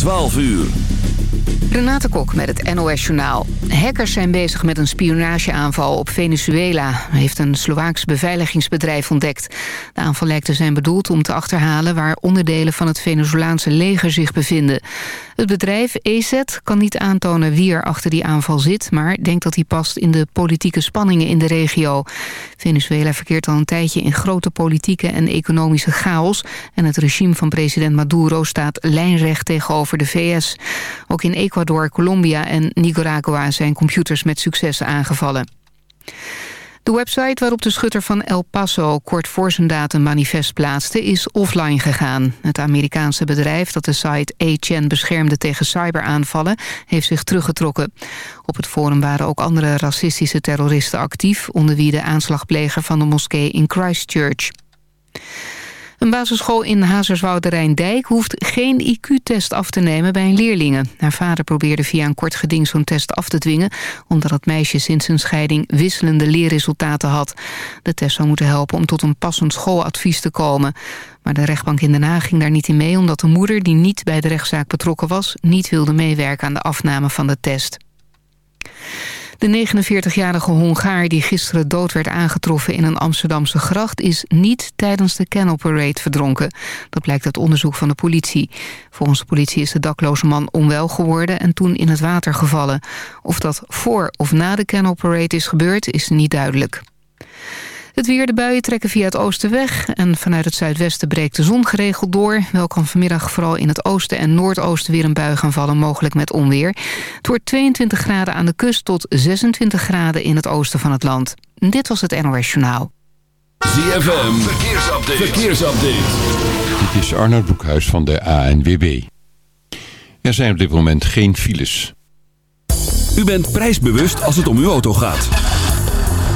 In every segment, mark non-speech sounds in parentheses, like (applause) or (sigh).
12 uur. Renate Kok met het NOS Journaal. Hackers zijn bezig met een spionageaanval op Venezuela... heeft een Slovaaks beveiligingsbedrijf ontdekt. De aanval lijkt te zijn bedoeld om te achterhalen... waar onderdelen van het Venezolaanse leger zich bevinden. Het bedrijf EZ kan niet aantonen wie er achter die aanval zit... maar denkt dat hij past in de politieke spanningen in de regio. Venezuela verkeert al een tijdje in grote politieke en economische chaos... en het regime van president Maduro staat lijnrecht tegenover de VS. Ook in Ecuador, Colombia en Nicaragua zijn computers met succes aangevallen. De website waarop de schutter van El Paso kort voor zijn datum manifest plaatste is offline gegaan. Het Amerikaanse bedrijf dat de site A-Chan beschermde tegen cyberaanvallen heeft zich teruggetrokken. Op het forum waren ook andere racistische terroristen actief, onder wie de aanslagpleger van de moskee in Christchurch. Een basisschool in Hazerswoude Rijndijk hoeft geen IQ-test af te nemen bij een leerlingen. Haar vader probeerde via een kort geding zo'n test af te dwingen... omdat het meisje sinds zijn scheiding wisselende leerresultaten had. De test zou moeten helpen om tot een passend schooladvies te komen. Maar de rechtbank in Den Haag ging daar niet in mee... omdat de moeder, die niet bij de rechtszaak betrokken was... niet wilde meewerken aan de afname van de test. De 49-jarige Hongaar die gisteren dood werd aangetroffen in een Amsterdamse gracht... is niet tijdens de Canal Parade verdronken. Dat blijkt uit onderzoek van de politie. Volgens de politie is de dakloze man onwel geworden en toen in het water gevallen. Of dat voor of na de Canal Parade is gebeurd is niet duidelijk. Het weer, de buien trekken via het oosten weg... en vanuit het zuidwesten breekt de zon geregeld door. Wel kan vanmiddag vooral in het oosten en noordoosten weer een bui gaan vallen... mogelijk met onweer. Het wordt 22 graden aan de kust tot 26 graden in het oosten van het land. Dit was het NOS Journaal. ZFM, verkeersupdate. verkeersupdate. Dit is Arnold Broekhuis van de ANWB. Er zijn op dit moment geen files. U bent prijsbewust als het om uw auto gaat.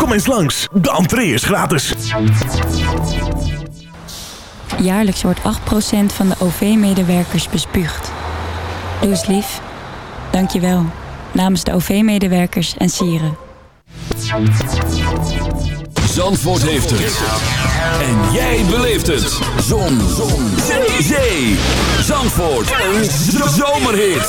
Kom eens langs, de entree is gratis. Jaarlijks wordt 8% van de OV-medewerkers bespuugd. Doe eens lief. Dank je wel. Namens de OV-medewerkers en sieren. Zandvoort heeft het. En jij beleeft het. Zon. Zon. Zee. Zee. Zandvoort. Een zomerhit.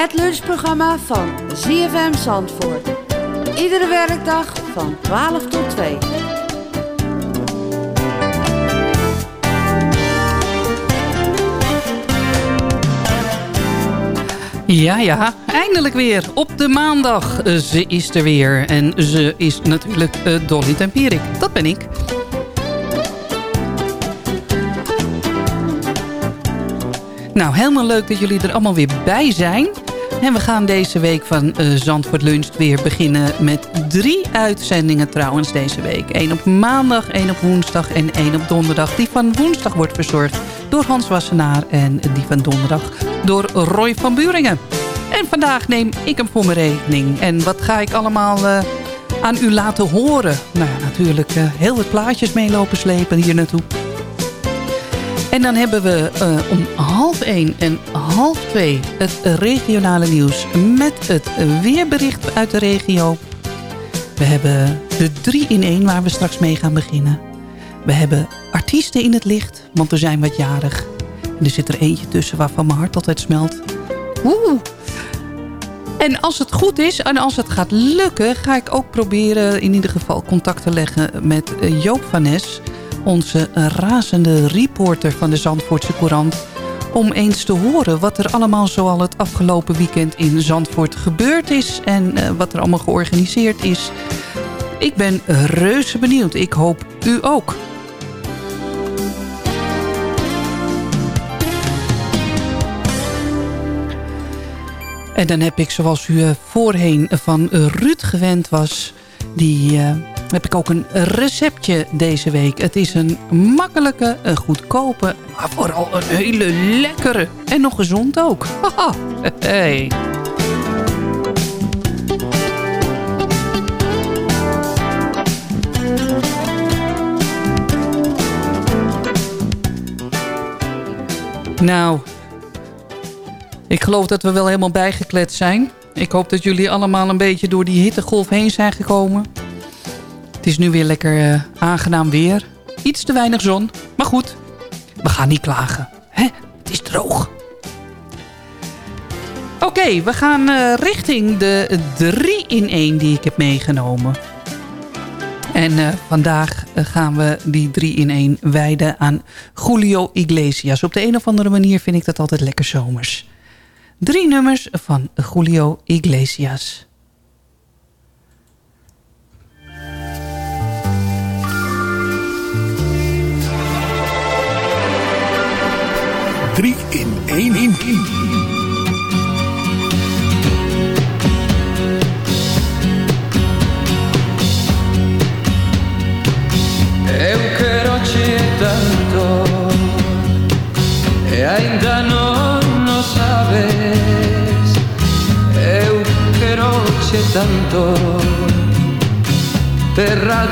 Het lunchprogramma van ZFM Zandvoort. Iedere werkdag van 12 tot 2. Ja, ja, eindelijk weer. Op de maandag. Ze is er weer. En ze is natuurlijk eh, Dolly Tempierik. Dat ben ik. Nou, helemaal leuk dat jullie er allemaal weer bij zijn. En we gaan deze week van uh, Zandvoort Lunch weer beginnen met drie uitzendingen trouwens deze week. Eén op maandag, één op woensdag en één op donderdag. Die van woensdag wordt verzorgd door Hans Wassenaar en die van donderdag door Roy van Buringen. En vandaag neem ik hem voor mijn rekening. En wat ga ik allemaal uh, aan u laten horen? Nou ja, natuurlijk uh, heel wat plaatjes meelopen slepen hier naartoe. En dan hebben we uh, om half één en half twee het regionale nieuws met het weerbericht uit de regio. We hebben de 3 in 1 waar we straks mee gaan beginnen. We hebben artiesten in het licht, want er zijn wat jarig. En er zit er eentje tussen waarvan mijn hart altijd smelt. Oeh. En als het goed is en als het gaat lukken... ga ik ook proberen in ieder geval contact te leggen met Joop van Nes onze razende reporter van de Zandvoortse Courant... om eens te horen wat er allemaal zoal het afgelopen weekend in Zandvoort gebeurd is... en uh, wat er allemaal georganiseerd is. Ik ben reuze benieuwd. Ik hoop u ook. En dan heb ik, zoals u voorheen van Ruud gewend was... die uh, heb ik ook een receptje deze week. Het is een makkelijke, een goedkope, maar vooral een hele lekkere. En nog gezond ook. Haha, (laughs) hey. Nou, ik geloof dat we wel helemaal bijgekletst zijn. Ik hoop dat jullie allemaal een beetje door die hittegolf heen zijn gekomen. Is nu weer lekker uh, aangenaam weer. Iets te weinig zon, maar goed. We gaan niet klagen. Hè? Het is droog. Oké, we gaan uh, richting de 3 in 1 die ik heb meegenomen. En uh, vandaag gaan we die 3 in 1 wijden aan Julio Iglesias. Op de een of andere manier vind ik dat altijd lekker zomers. Drie nummers van Julio Iglesias. Drie in één. In. Eu quero te tanto E ainda não sabes. Eu quero te tanto Terra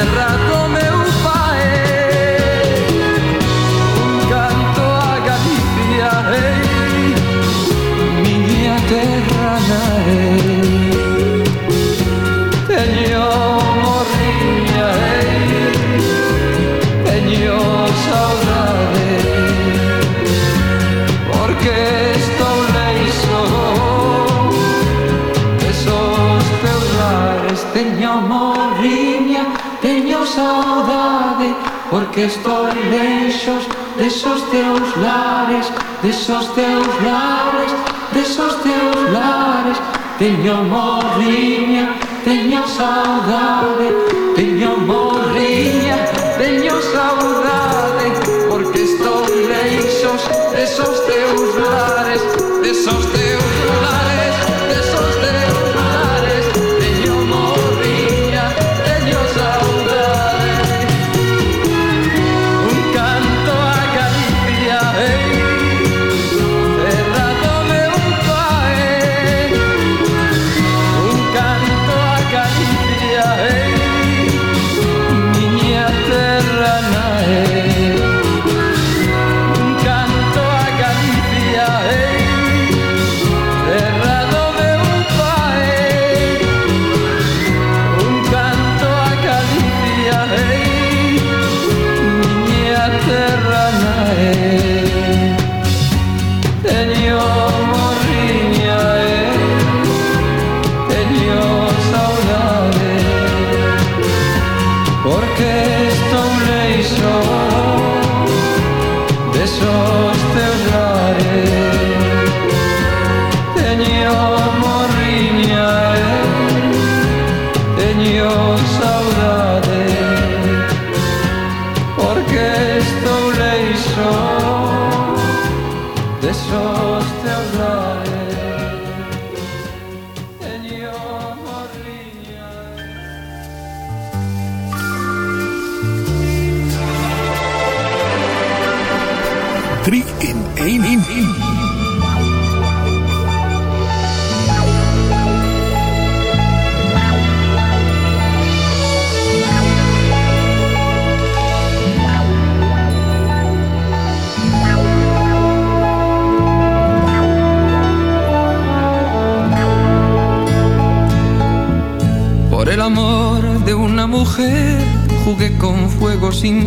Terra que estou leixos Desos teus lares, desos teus lares Desos teus lares. Teño morriña, teño saudade Teño morriña, teño saudade.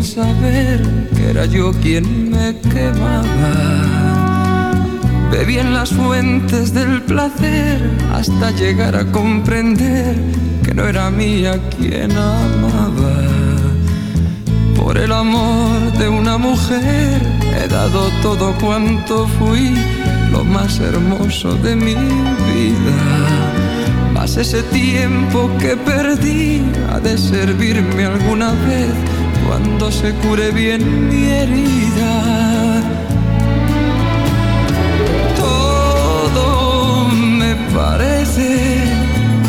Saber que era yo quien me quemaba. Bebí en las fuentes del placer hasta llegar a comprender que no era mía quien amaba. Por el amor de una mujer he dado todo cuanto fui, lo más hermoso de mi vida. Mas ese tiempo que perdí ha de servirme alguna vez cuando se cure bien mi herida. Todo me parece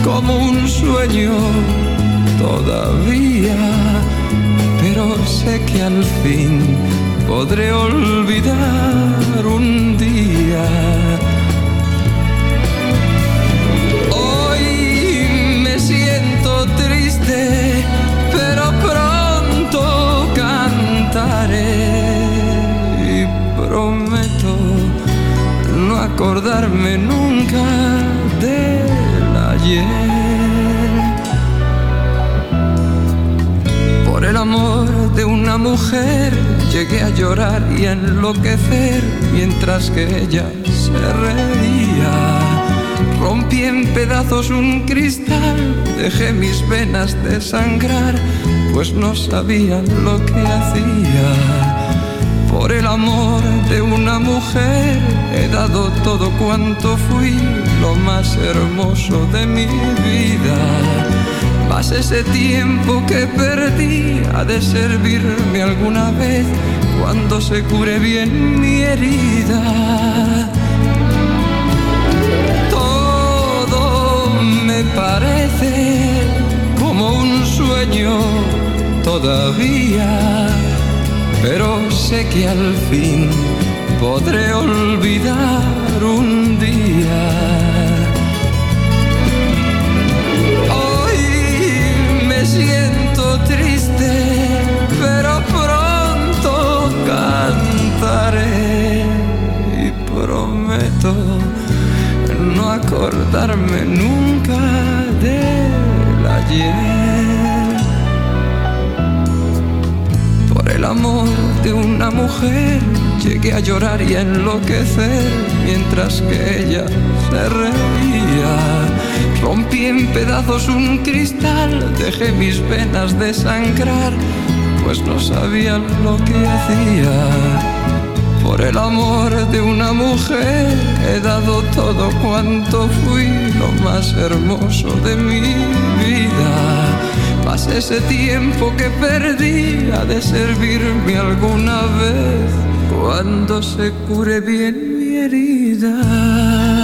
como un sueño todavía, pero sé que al fin podré olvidar un día. Acordarme nunca del ayer. Por el amor de una mujer llegué a llorar y a enloquecer mientras que ella se reía. Rompí en pedazos un cristal, dejé mis venas desangrar, pues no sabía lo que hacía. Por el amor de una mujer he dado todo cuanto fui, lo más hermoso de mi vida. Mas ese tiempo que perdí ha de servirme alguna vez cuando se cure bien mi herida. Todo me parece como un sueño todavía, pero sé que al fin podré olvidar un día. Hoy me siento triste, pero pronto cantaré y prometo no acordarme nunca del ayer. Por el amor de una mujer llegué a llorar y a enloquecer mientras que ella se reía. Rompí en pedazos un cristal, dejé mis venas desangrar, pues no sabía lo que hacía. Por el amor de una mujer he dado todo cuanto fui, lo más hermoso de mi vida. Mas ese tiempo que perdí ha de servirme alguna vez cuando se cure bien mi herida.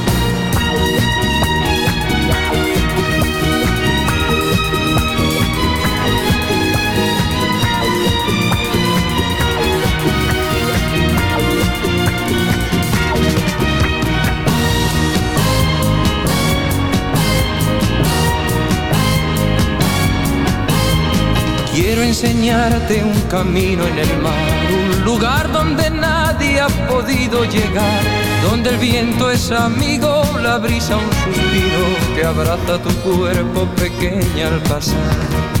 Enseñarte un camino en el mar, un lugar donde nadie ha podido llegar, donde el viento es amigo, la brisa un suspiro que abraza tu cuerpo pequeña al pasar.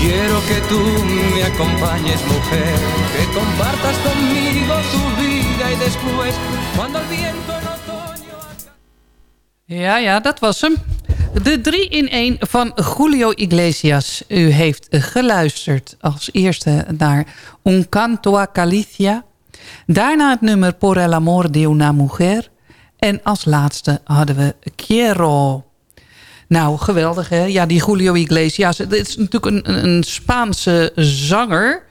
Quiero que tú me acompañes, mujer, que compartas conmigo tu vida y después, cuando el viento en otoño... Ja, ja, dat was hem. De 3 in 1 van Julio Iglesias. U heeft geluisterd als eerste naar Un canto a Galicia. Daarna het nummer Por el amor de una mujer. En als laatste hadden we Quiero. Nou, geweldig hè. Ja, die Julio Iglesias. Het is natuurlijk een, een Spaanse zanger.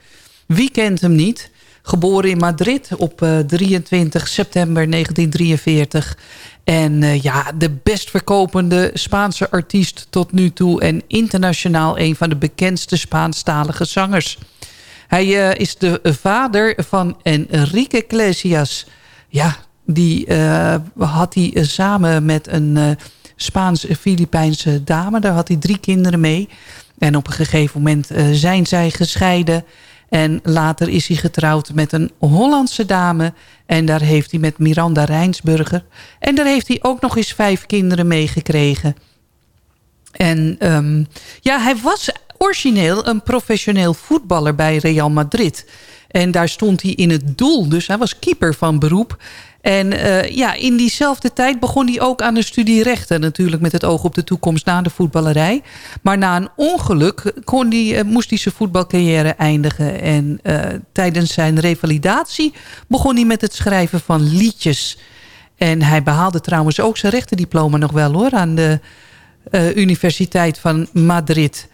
Wie kent hem niet? Geboren in Madrid op uh, 23 september 1943. En uh, ja, de best verkopende Spaanse artiest tot nu toe. En internationaal een van de bekendste Spaanstalige zangers. Hij uh, is de vader van Enrique Iglesias. Ja, die had hij samen met een Spaans-Filipijnse dame. Daar had hij drie kinderen mee. En op een gegeven moment uh, zijn zij gescheiden. En later is hij getrouwd met een Hollandse dame. En daar heeft hij met Miranda Rijnsburger. En daar heeft hij ook nog eens vijf kinderen meegekregen. En um, ja, hij was origineel een professioneel voetballer bij Real Madrid. En daar stond hij in het doel. Dus hij was keeper van beroep. En uh, ja, in diezelfde tijd begon hij ook aan de studie rechten. Natuurlijk met het oog op de toekomst na de voetballerij. Maar na een ongeluk kon die, uh, moest hij zijn voetbalcarrière eindigen. En uh, tijdens zijn revalidatie begon hij met het schrijven van liedjes. En hij behaalde trouwens ook zijn rechtendiploma nog wel hoor. Aan de Universiteit van Madrid.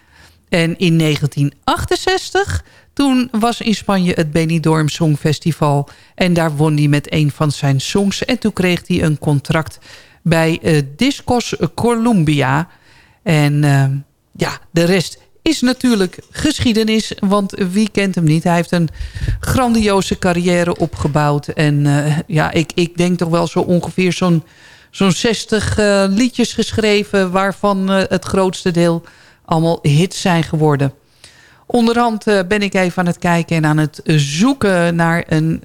En in 1968, toen was in Spanje het Benidorm Songfestival. En daar won hij met een van zijn songs. En toen kreeg hij een contract bij uh, Discos Columbia. En uh, ja, de rest is natuurlijk geschiedenis. Want wie kent hem niet? Hij heeft een grandioze carrière opgebouwd. En uh, ja, ik, ik denk toch wel zo ongeveer zo'n zo'n 60 uh, liedjes geschreven... waarvan het grootste deel allemaal hits zijn geworden. Onderhand uh, ben ik even aan het kijken en aan het zoeken naar een,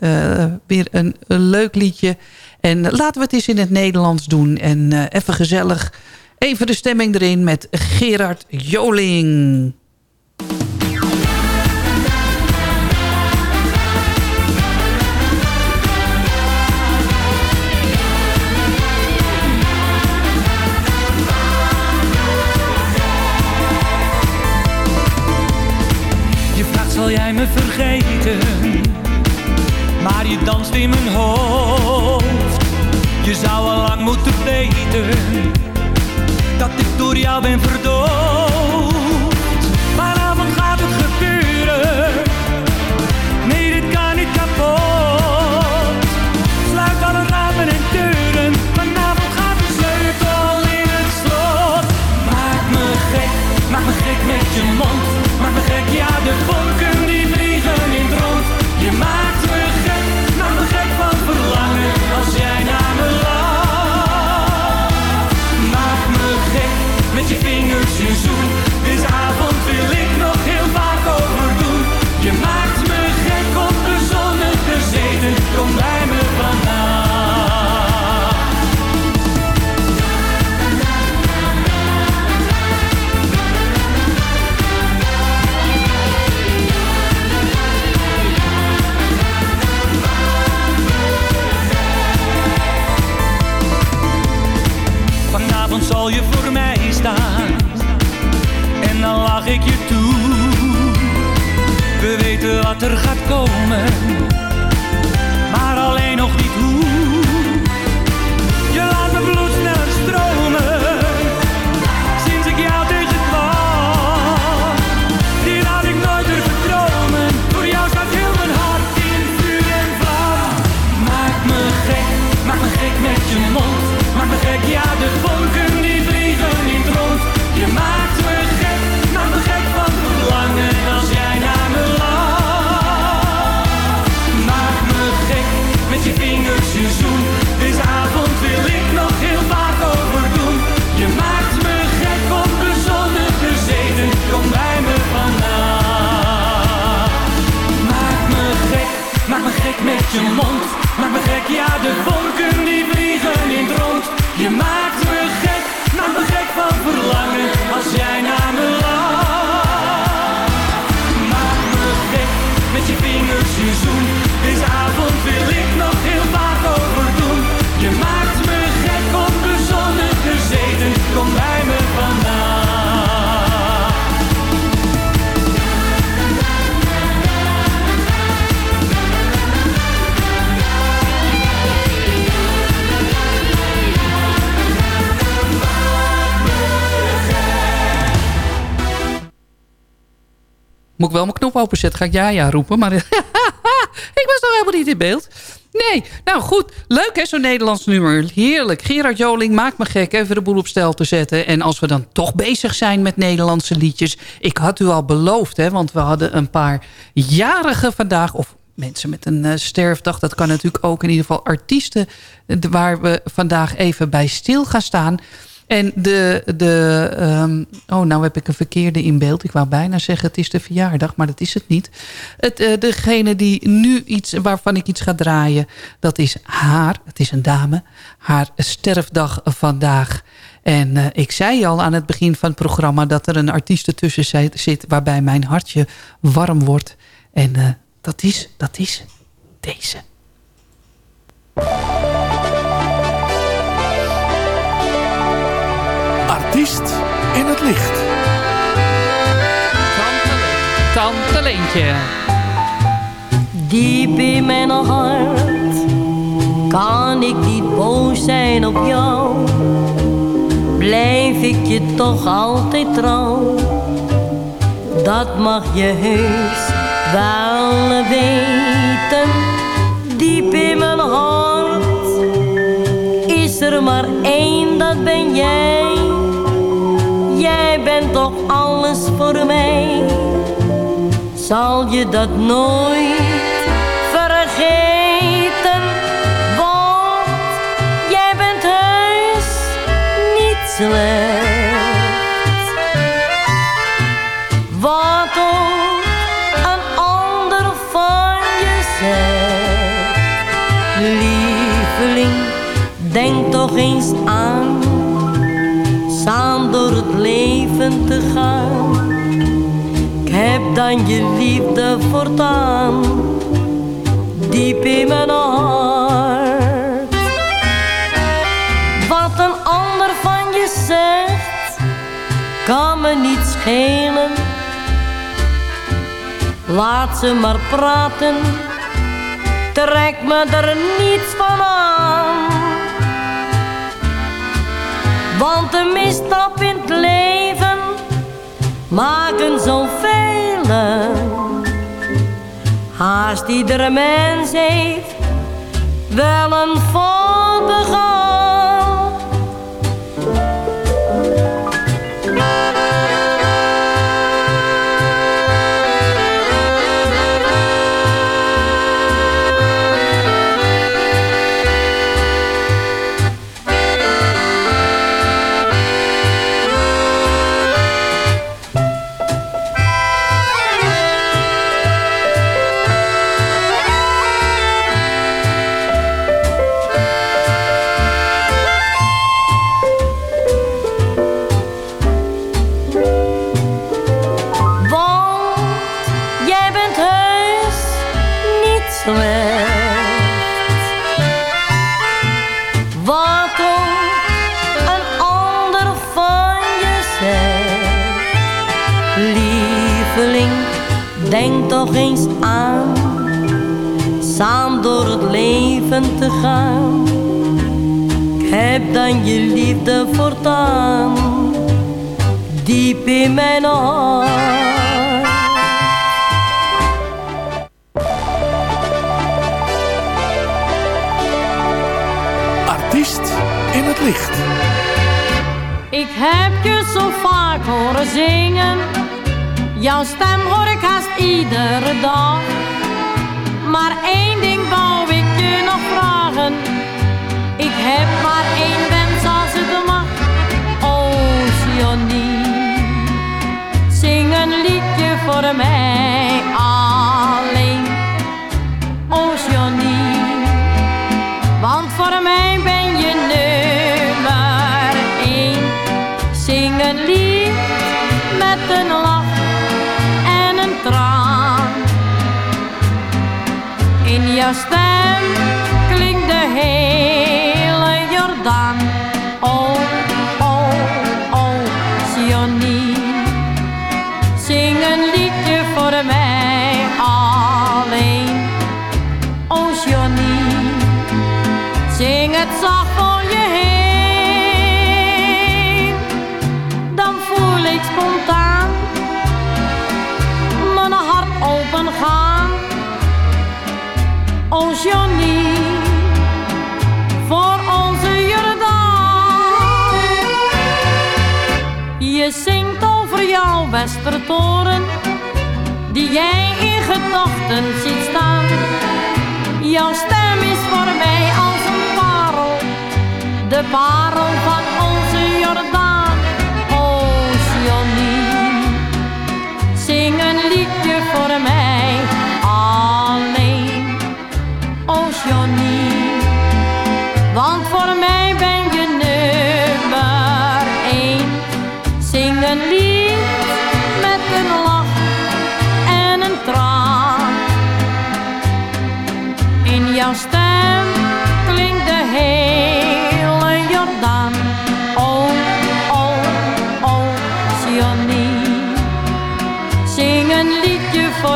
weer een, een, leuk liedje. En laten we het eens in het Nederlands doen. En even gezellig even de stemming erin met Gerard Joling. Vergeten. Maar je danst in mijn hoofd. Je zou al lang moeten weten Dat ik door jou ben verdoofd Vanavond zal je voor mij staan. En dan lach ik je toe. We weten wat er gaat komen knop openzetten, ga ik ja ja roepen. Maar (laughs) ik was nog helemaal niet in beeld. Nee, nou goed. Leuk hè, zo'n Nederlands nummer. Heerlijk. Gerard Joling maakt me gek even de boel op stel te zetten. En als we dan toch bezig zijn met Nederlandse liedjes. Ik had u al beloofd, hè, want we hadden een paar jarigen vandaag. Of mensen met een uh, sterfdag. Dat kan natuurlijk ook in ieder geval artiesten. Waar we vandaag even bij stil gaan staan. En de, de um, oh nou heb ik een verkeerde in beeld. Ik wou bijna zeggen het is de verjaardag, maar dat is het niet. Het, uh, degene die nu iets, waarvan ik iets ga draaien, dat is haar. Het is een dame. Haar sterfdag vandaag. En uh, ik zei al aan het begin van het programma dat er een artiest ertussen zit waarbij mijn hartje warm wordt. En uh, dat is, dat is deze. Artiest in het licht. Tante Leentje. Diep in mijn hart kan ik niet boos zijn op jou. Blijf ik je toch altijd trouw. dat mag je heus wel weten. Diep in mijn hart is er maar één, dat ben jij. Jij bent toch alles voor mij. Zal je dat nooit vergeten? Want jij bent heus niet slecht. Wat ook een ander van je zegt. Lieveling, denk toch eens aan. Te gaan. Ik heb dan je liefde voortaan. Diep in mijn hart. Wat een ander van je zegt, kan me niet schelen. Laat ze maar praten, trek me er niets van aan. Want de misstap in het leven maken zoveel. Haast iedere mens heeft wel een fout begaan. Ik heb dan je liefde voortaan diep in mijn hart. Artiest in het licht. Ik heb je zo vaak horen zingen. Jouw stem hoor ik haast iedere dag. Maar één ding wou heb maar één wens als het mag. Johnny. Zing een liedje voor mij alleen. Johnny. Want voor mij ben je nummer één. Zing een lied met een lach en een traan. In jouw stem klinkt de hele Jordaan. Westertoren. Die jij in gedachten ziet staan. Jouw stem is voor mij als een parel, de parel van onze Jordaan. Oh, Johnny, zing een liedje voor mij alleen. Oh, Johnny, want voor mij ben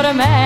liedje voor mij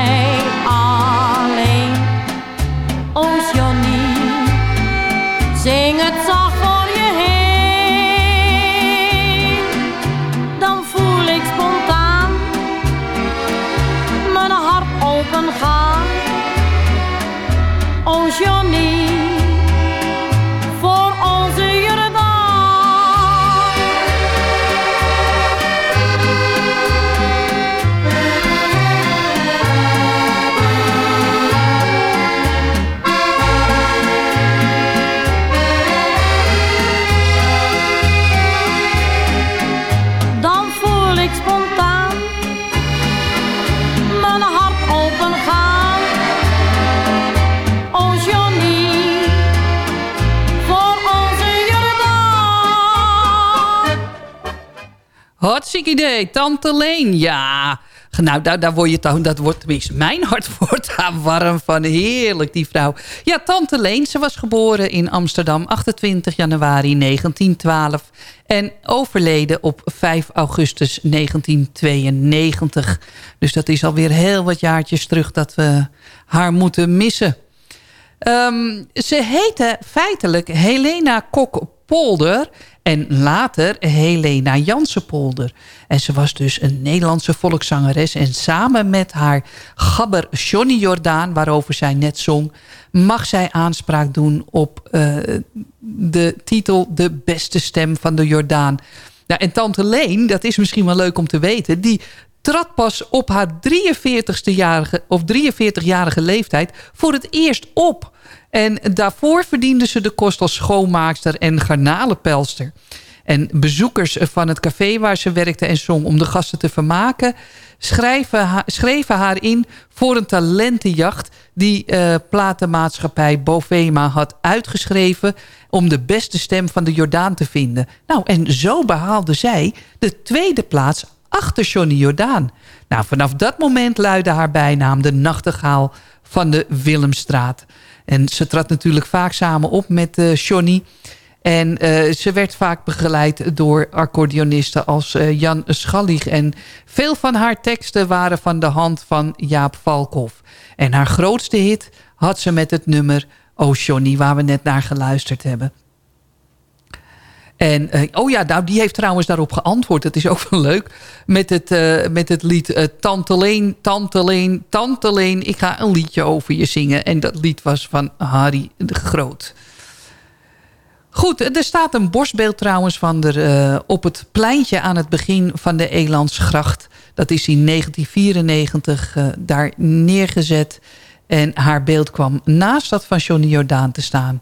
Hartstikke idee. Tante Leen, ja. Nou, daar, daar word je toch, dat wordt tenminste mijn hart (laughs) wordt daar warm van. Heerlijk, die vrouw. Ja, Tante Leen, ze was geboren in Amsterdam 28 januari 1912. En overleden op 5 augustus 1992. Dus dat is alweer heel wat jaartjes terug dat we haar moeten missen. Ehm, ze heette feitelijk Helena Kok-Polder en later Helena Jansenpolder. En ze was dus een Nederlandse volkszangeres. En samen met haar gabber Johnny Jordaan, waarover zij net zong... mag zij aanspraak doen op eh, de titel De Beste Stem van de Jordaan. Nou, en Tante Leen, dat is misschien wel leuk om te weten... die trad pas op haar 43ste jarige, of 43-jarige leeftijd voor het eerst op. En daarvoor verdiende ze de kost als schoonmaakster en garnalenpelster. En bezoekers van het café waar ze werkte en zong om de gasten te vermaken... schrijven ha- schreven haar in voor een talentenjacht... die eh, platenmaatschappij Bovema had uitgeschreven... om de beste stem van de Jordaan te vinden. Nou, en zo behaalde zij de tweede plaats achter Johnny Jordaan. Nou, vanaf dat moment luidde haar bijnaam de nachtegaal van de Willemstraat. En ze trad natuurlijk vaak samen op met eh, Johnny... En eh, ze werd vaak begeleid door accordeonisten als eh, Jan Schallig. En veel van haar teksten waren van de hand van Jaap Valkhoff. En haar grootste hit had ze met het nummer Oh Johnny, waar we net naar geluisterd hebben. En, eh, oh ja, nou, die heeft trouwens daarop geantwoord. Dat is ook wel leuk. Met het, eh, met het lied eh, Tante Leen, Tante. Ik ga een liedje over je zingen. En dat lied was van Harry de Groot. Goed, er staat een borstbeeld trouwens van er op het pleintje aan het begin van de Elandsgracht. Dat is in 1994 eh, daar neergezet. En haar beeld kwam naast dat van Johnny Jordaan te staan.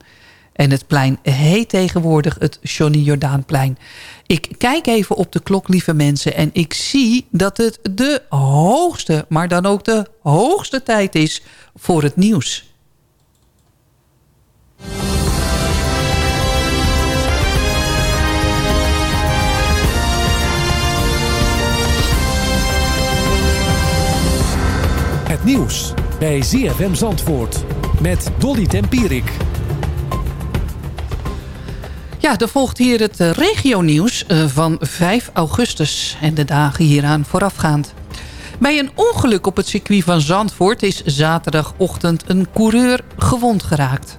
En het plein heet tegenwoordig het Johnny Jordaanplein. Ik kijk even op de klok, lieve mensen. En ik zie dat het de hoogste, maar dan ook de hoogste tijd is voor het nieuws. Het nieuws bij ZFM Zandvoort met Dolly Tempierik. Ja, er volgt hier het eh, regionieuws eh, van 5 augustus en de dagen hieraan voorafgaand. Bij een ongeluk op het circuit van Zandvoort is zaterdagochtend een coureur gewond geraakt.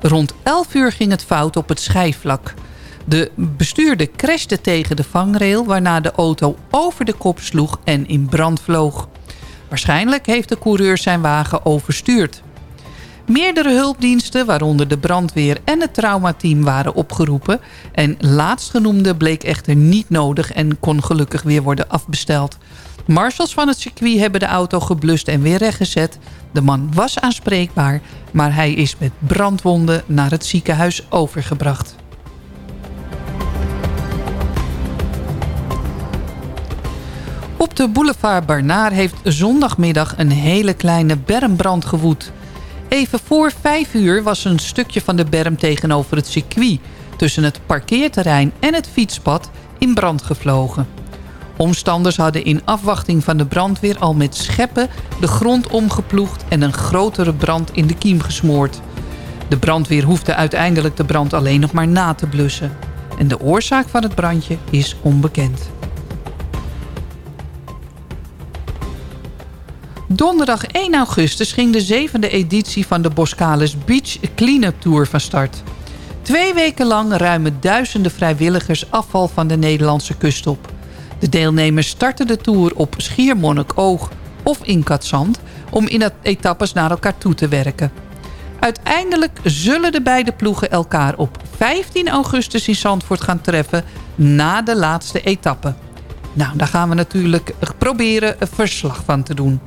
Rond 11 uur ging het fout op het schijfvlak. De bestuurder crashte tegen de vangrail waarna de auto over de kop sloeg en in brand vloog. Waarschijnlijk heeft de coureur zijn wagen overstuurd. Meerdere hulpdiensten, waaronder de brandweer en het traumateam, waren opgeroepen. En laatstgenoemde bleek echter niet nodig en kon gelukkig weer worden afbesteld. Marshals van het circuit hebben de auto geblust en weer rechtgezet. De man was aanspreekbaar, maar hij is met brandwonden naar het ziekenhuis overgebracht. Op de boulevard Barnaar heeft zondagmiddag een hele kleine bermbrand gewoed. Even voor vijf uur was een stukje van de berm tegenover het circuit... tussen het parkeerterrein en het fietspad in brand gevlogen. Omstanders hadden in afwachting van de brandweer al met scheppen de grond omgeploegd... en een grotere brand in de kiem gesmoord. De brandweer hoefde uiteindelijk de brand alleen nog maar na te blussen. En de oorzaak van het brandje is onbekend. Donderdag 1 augustus ging de zevende editie van de Boskalis Beach Cleanup Tour van start. Twee weken lang ruimen duizenden vrijwilligers afval van de Nederlandse kust op. De deelnemers starten de tour op Schiermonnikoog of in Katzand... om in etappes naar elkaar toe te werken. Uiteindelijk zullen de beide ploegen elkaar op 15 augustus in Zandvoort gaan treffen... na de laatste etappe. Nou, daar gaan we natuurlijk proberen een verslag van te doen.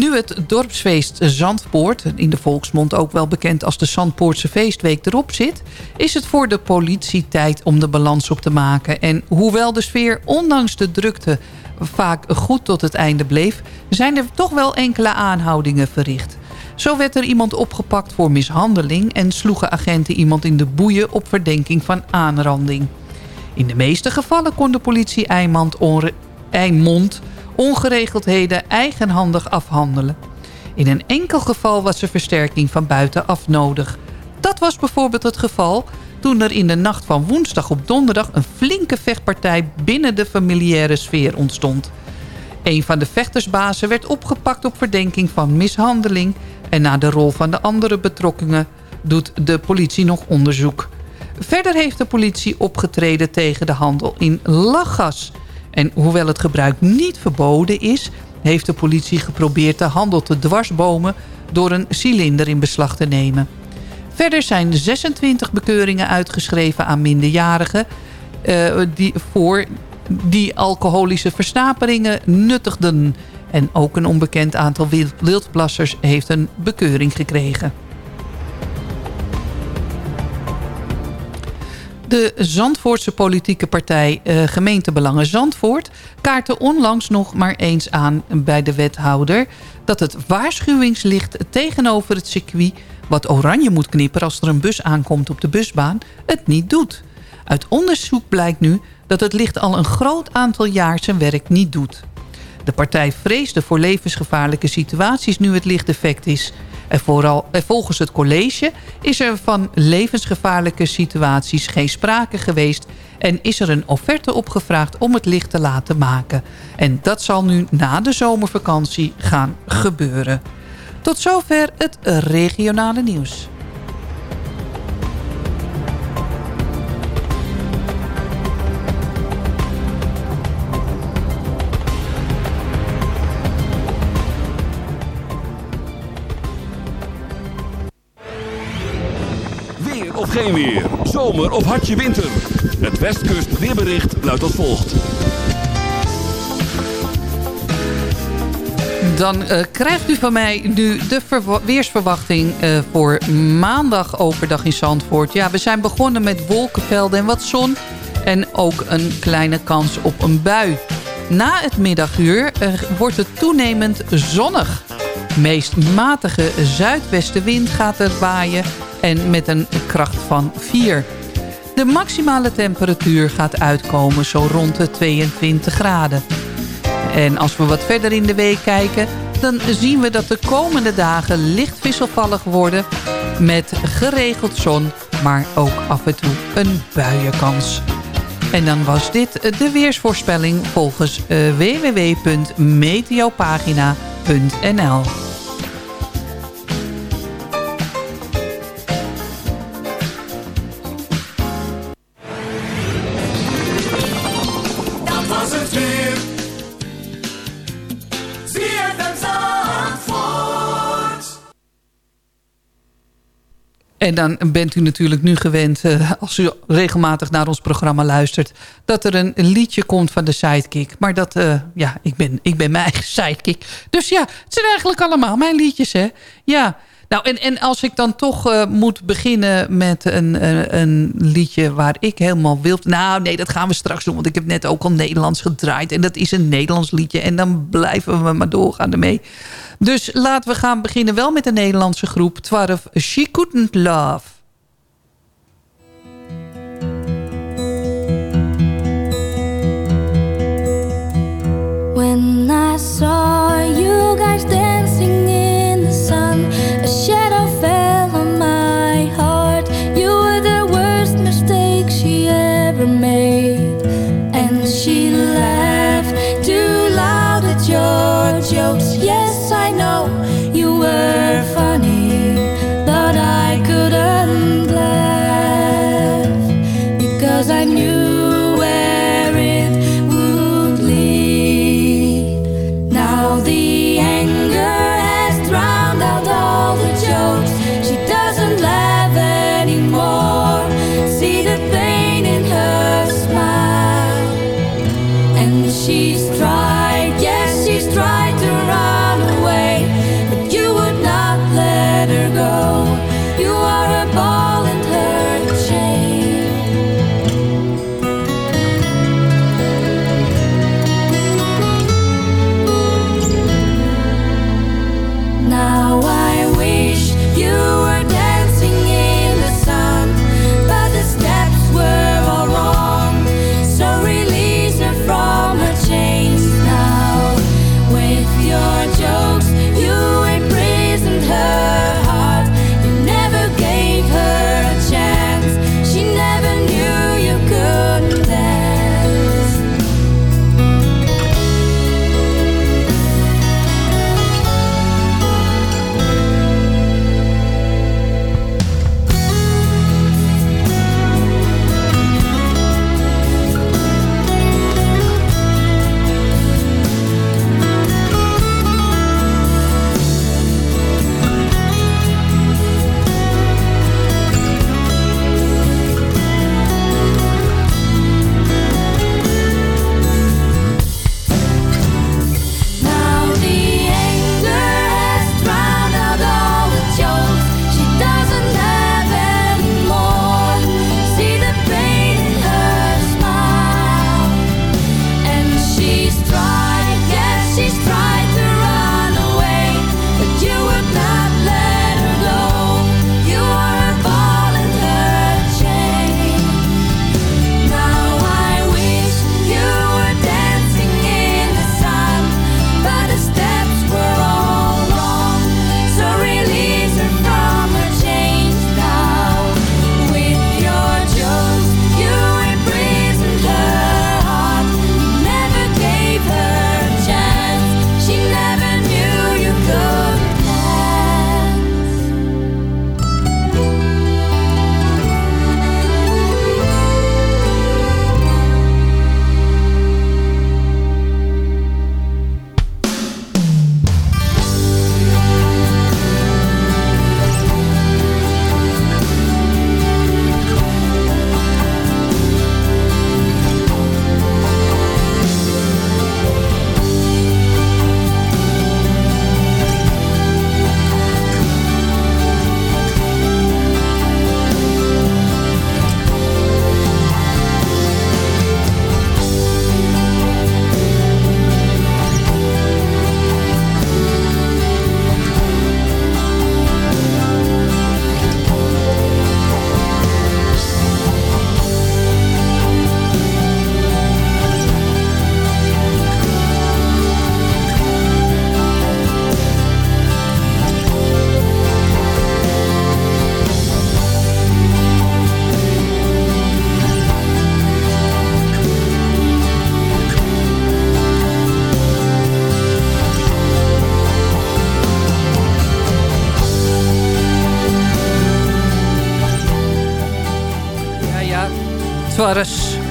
Nu het dorpsfeest Zandpoort, in de volksmond ook wel bekend als de Zandpoortse feestweek erop zit... is het voor de politie tijd om de balans op te maken. En hoewel de sfeer ondanks de drukte vaak goed tot het einde bleef... zijn er toch wel enkele aanhoudingen verricht. Zo werd er iemand opgepakt voor mishandeling... en sloegen agenten iemand in de boeien op verdenking van aanranding. In de meeste gevallen kon de politie Eimond, ongeregeldheden eigenhandig afhandelen. In een enkel geval was er versterking van buitenaf nodig. Dat was bijvoorbeeld het geval toen er in de nacht van woensdag op donderdag... een flinke vechtpartij binnen de familiaire sfeer ontstond. Een van de vechtersbazen werd opgepakt op verdenking van mishandeling... en naar de rol van de andere betrokkenen doet de politie nog onderzoek. Verder heeft de politie opgetreden tegen de handel in lachgas... En hoewel het gebruik niet verboden is... heeft de politie geprobeerd de handel te dwarsbomen... door een cilinder in beslag te nemen. Verder zijn 26 bekeuringen uitgeschreven aan minderjarigen... Uh, die, voor die alcoholische versnaperingen nuttigden. En ook een onbekend aantal wildplassers heeft een bekeuring gekregen. De Zandvoortse politieke partij uh, Gemeentebelangen Zandvoort... kaartte onlangs nog maar eens aan bij de wethouder... dat het waarschuwingslicht tegenover het circuit... wat oranje moet knipperen als er een bus aankomt op de busbaan... het niet doet. Uit onderzoek blijkt nu dat het licht al een groot aantal jaar zijn werk niet doet. De partij vreesde voor levensgevaarlijke situaties nu het lichteffect is... En, vooral, en volgens het college is er van levensgevaarlijke situaties geen sprake geweest... en is er een offerte opgevraagd om het licht te laten maken. En dat zal nu na de zomervakantie gaan gebeuren. Tot zover het regionale nieuws. Geen weer. Zomer of hartje winter. Het Westkust weerbericht luidt als volgt. Dan uh, krijgt u van mij nu de weersverwachting uh, voor maandag overdag in Zandvoort. Ja, we zijn begonnen met wolkenvelden en wat zon. En ook een kleine kans op een bui. Na het middaguur wordt het toenemend zonnig. Meest matige zuidwestenwind gaat er waaien en met een kracht van 4. De maximale temperatuur gaat uitkomen zo rond de 22 graden. En als we wat verder in de week kijken... dan zien we dat de komende dagen licht wisselvallig worden... met geregeld zon, maar ook af en toe een buienkans. En dan was dit de weersvoorspelling volgens eh, www.meteopagina.nl. En dan bent u natuurlijk nu gewend, uh, als u regelmatig naar ons programma luistert... dat er een liedje komt van de sidekick. Maar dat, uh, ja, ik ben, ik ben mijn eigen sidekick. Dus ja, het zijn eigenlijk allemaal mijn liedjes, hè. Ja, nou, en, en als ik dan toch uh, moet beginnen met een, een, een, liedje waar ik helemaal wil... Nou, nee, dat gaan we straks doen, want ik heb net ook al Nederlands gedraaid. En dat is een Nederlands liedje en dan blijven we maar doorgaan ermee. Dus laten we gaan beginnen wel met de Nederlandse groep 12 She Couldn't Love.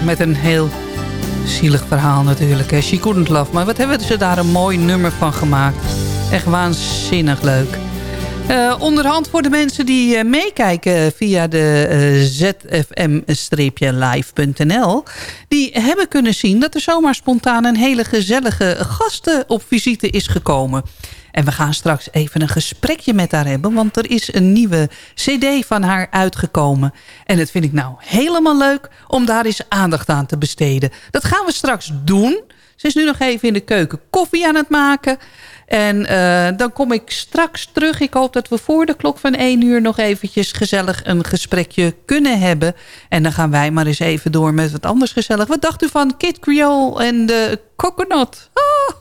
Met een heel zielig verhaal natuurlijk. Hè. She Couldn't Love. Maar wat hebben ze daar een mooi nummer van gemaakt. Echt waanzinnig leuk. Uh, onderhand voor de mensen die uh, meekijken via de uh, zfm-live.nl... die hebben kunnen zien dat er zomaar spontaan een hele gezellige gasten op visite is gekomen. En we gaan straks even een gesprekje met haar hebben... want er is een nieuwe cd van haar uitgekomen. En dat vind ik nou helemaal leuk om daar eens aandacht aan te besteden. Dat gaan we straks doen. Ze is nu nog even in de keuken koffie aan het maken... En uh, dan kom ik straks terug. Ik hoop dat we voor de klok van 1 uur nog eventjes gezellig een gesprekje kunnen hebben. En dan gaan wij maar eens even door met wat anders gezellig. Wat dacht u van Kid Creole en de Coconut? Ah!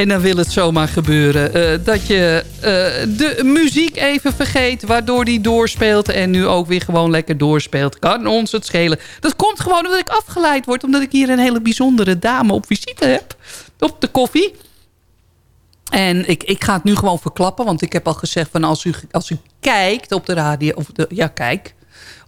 En dan wil het zomaar gebeuren eh, dat je eh, de muziek even vergeet... waardoor die doorspeelt en nu ook weer gewoon lekker doorspeelt. Kan ons het schelen. Dat komt gewoon omdat ik afgeleid word... omdat ik hier een hele bijzondere dame op visite heb. Op de koffie. En ik, ik ga het nu gewoon verklappen, want ik heb al gezegd... van als u, als u kijkt op de radio, of de, ja kijk,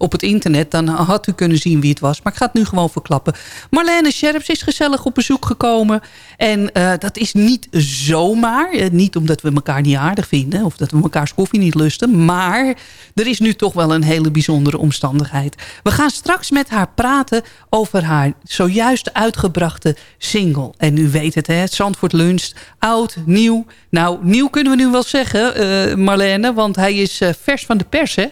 op het internet... dan had u kunnen zien wie het was. Maar ik ga het nu gewoon verklappen. Marlene Scherps is gezellig op bezoek gekomen. En eh, dat is niet zomaar. Eh, niet omdat we elkaar niet aardig vinden... of dat we mekaars koffie niet lusten. Maar er is nu toch wel een hele bijzondere omstandigheid. We gaan straks met haar praten over haar zojuist uitgebrachte single. En u weet het, hè? Zandvoort Lunch. Oud, nieuw. Nou, nieuw kunnen we nu wel zeggen, eh, Marlene. Want hij is vers van de pers, hè?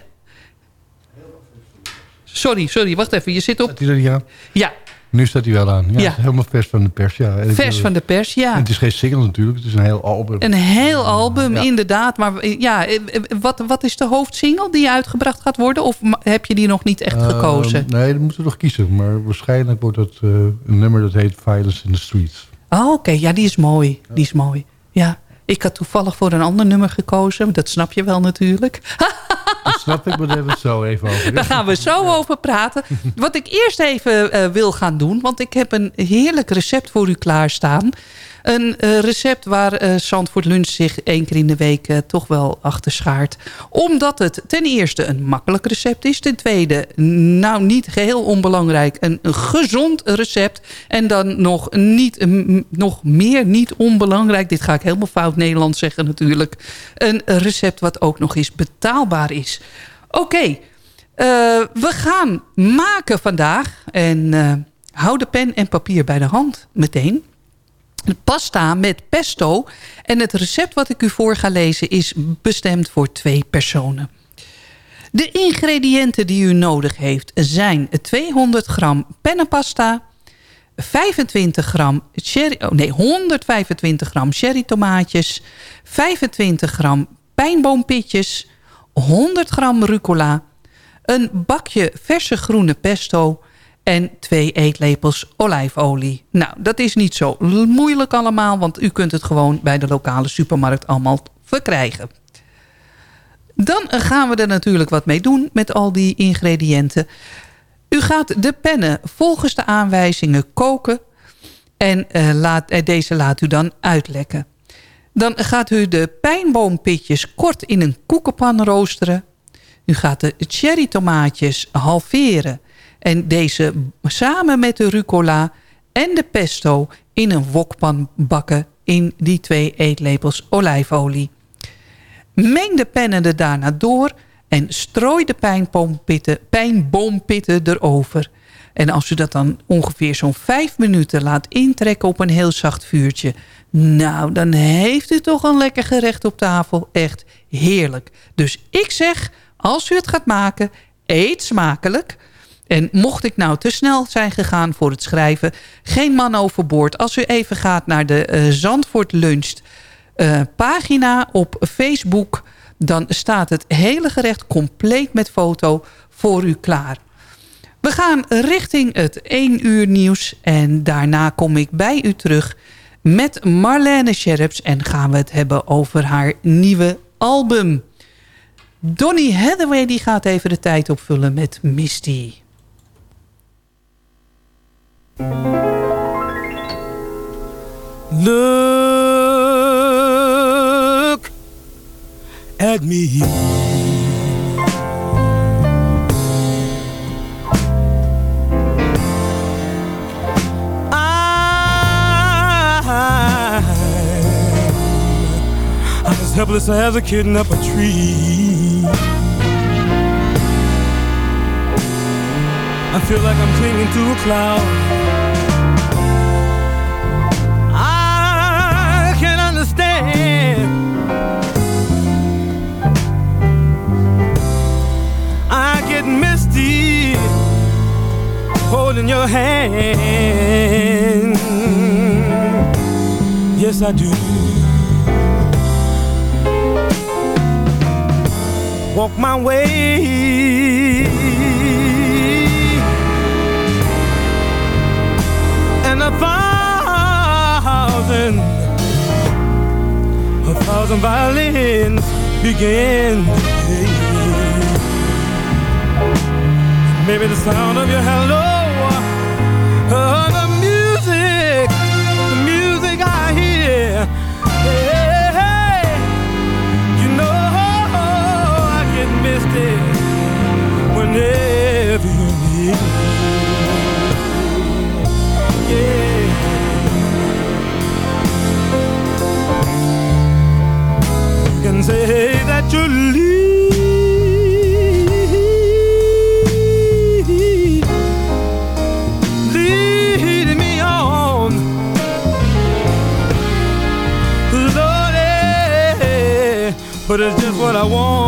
Sorry, sorry, wacht even. Je zit op... Staat hij er niet aan? Ja, Nu staat hij wel aan. Ja, helemaal vers van de pers. Ja. En vers van de pers, ja. En het is geen single natuurlijk, het is een heel album. Een heel album, inderdaad. Maar ja, eh, eh, wat, wat is de hoofdsingle die uitgebracht gaat worden? Of heb je die nog niet echt gekozen? Eh, nee, dat moeten we nog kiezen. Maar waarschijnlijk wordt het eh, een nummer dat heet Violence in the Streets. Oh, oké. Ja, die is mooi. Die is mooi. Ja. Ik had toevallig voor een ander nummer gekozen. Dat snap je wel natuurlijk. (laughs) Dat snap ik, maar daar hebben we het zo even over. Daar gaan we zo over praten. Wat ik eerst even eh, wil gaan doen... want ik heb een heerlijk recept voor u klaarstaan. Een eh, recept waar eh Zandvoort Lunch zich één keer in de week eh, toch wel achter schaart. Omdat het ten eerste een makkelijk recept is. Ten tweede, nou niet geheel onbelangrijk, een, gezond recept. En dan nog, niet, nog meer niet onbelangrijk... dit ga ik helemaal fout Nederlands zeggen natuurlijk... een recept wat ook nog eens betaalbaar is. Oké, we gaan maken vandaag. En hou de pen en papier bij de hand meteen. Pasta met pesto. En het recept wat ik u voor ga lezen is bestemd voor twee personen. De ingrediënten die u nodig heeft zijn 200 gram pennenpasta... 25 gram cherry, oh nee, 125 gram cherry tomaatjes... 25 gram pijnboompitjes... 100 gram rucola... een bakje verse groene pesto en twee eetlepels olijfolie. Nou, dat is niet zo moeilijk allemaal... want u kunt het gewoon bij de lokale supermarkt allemaal verkrijgen. Dan gaan we er natuurlijk wat mee doen met al die ingrediënten. U gaat de pennen volgens de aanwijzingen koken... en uh, laat, uh, deze laat u dan uitlekken. Dan gaat u de pijnboompitjes kort in een koekenpan roosteren. U gaat de cherry tomaatjes halveren... en deze samen met de rucola en de pesto in een wokpan bakken... in die twee eetlepels olijfolie. Meng de pennen er daarna door en strooi de pijnboompitten, pijnboompitten erover. En als u dat dan ongeveer zo'n vijf minuten laat intrekken op een heel zacht vuurtje... nou, dan heeft u toch een lekker gerecht op tafel. Echt heerlijk. Dus ik zeg, als u het gaat maken, eet smakelijk... En mocht ik nou te snel zijn gegaan voor het schrijven... geen man overboord. Als u even gaat naar de uh, Zandvoort Luncht uh, pagina op Facebook... dan staat het hele gerecht compleet met foto voor u klaar. We gaan richting het 1 uur nieuws... en daarna kom ik bij u terug met Marlene Scherps... en gaan we het hebben over haar nieuwe album. Donny Hathaway die gaat even de tijd opvullen met Misty. Look at me. I'm as helpless as a kitten up a tree. I feel like I'm clinging to a cloud. Holding your hand. Yes, I do. Walk my way. And a thousand, a thousand violins begin to play. Maybe the sound of your hello, Say that you lead, leading me on, Lordy, eh, eh, eh, but it's just what I want.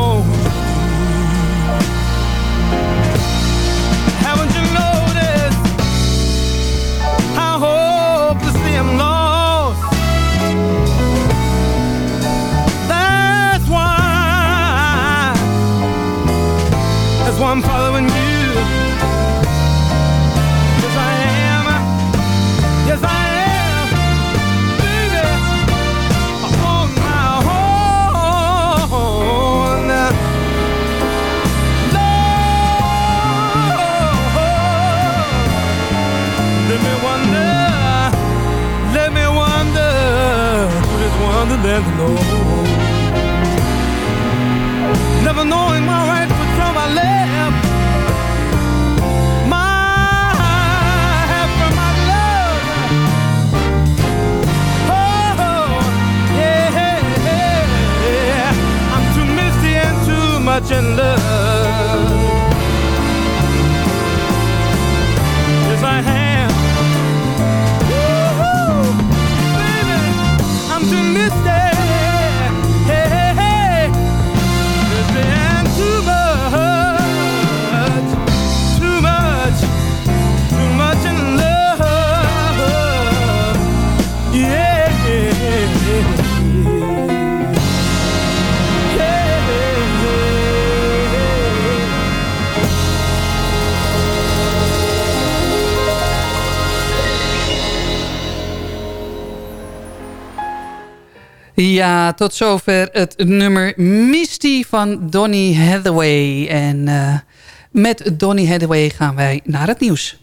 Ja, tot zover het nummer Misty van Donny Hathaway. En uh, met Donny Hathaway gaan wij naar het nieuws.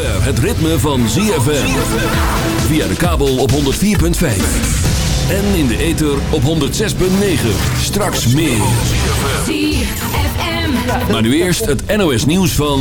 Het ritme van ZFM. Via de kabel op 104.5. En in de ether op 106.9. Straks meer. Maar nu eerst het NOS nieuws van...